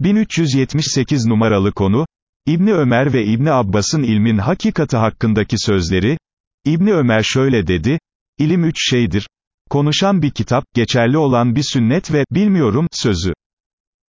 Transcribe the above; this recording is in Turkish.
1378 numaralı konu, İbni Ömer ve İbni Abbas'ın ilmin hakikati hakkındaki sözleri, İbni Ömer şöyle dedi, İlim üç şeydir, konuşan bir kitap, geçerli olan bir sünnet ve, bilmiyorum, sözü.